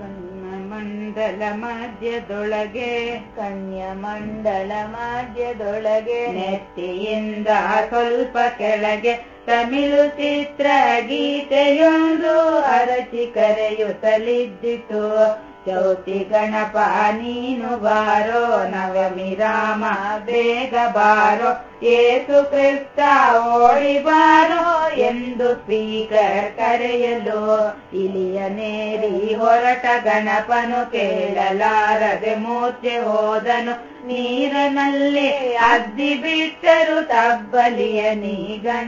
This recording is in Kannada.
ಮಂಡಲ ಮಧ್ಯದೊಳಗೆ ಕನ್ಯ ಮಂಡಲ ಮಧ್ಯದೊಳಗೆ, ನೆತ್ತಿಯಿಂದ ಸ್ವಲ್ಪ ಕೆಳಗೆ ತಮಿಳು ಚಿತ್ರ ಗೀತೆಯೊಂದು ಅರಚಿ ಕರೆಯುತ್ತಲಿದ್ದಿತು. ಚೌತಿ ಗಣಪ ನೀನು ಬಾರೋ, ನವಮಿ ರಾಮ ಬೇಗ ಬಾರೋ, ಏಸು ಕ್ರಿಸ್ತ ಓಡಿ ಎಂದು ಸ್ಪೀಕರ್ ಕರೆಯಲು ಇಲಿಯ ನೇರಿ ಹೊರಟ ಗಣಪನು ಕೇಳಲಾರದೆ ಮೂರ್ಛೆ ಹೋದನು. ನೀರನಲ್ಲಿ ಅದ್ದಿ ಬಿಟ್ಟರು ತಬ್ಬಲಿಯ ನೀ ಗಣ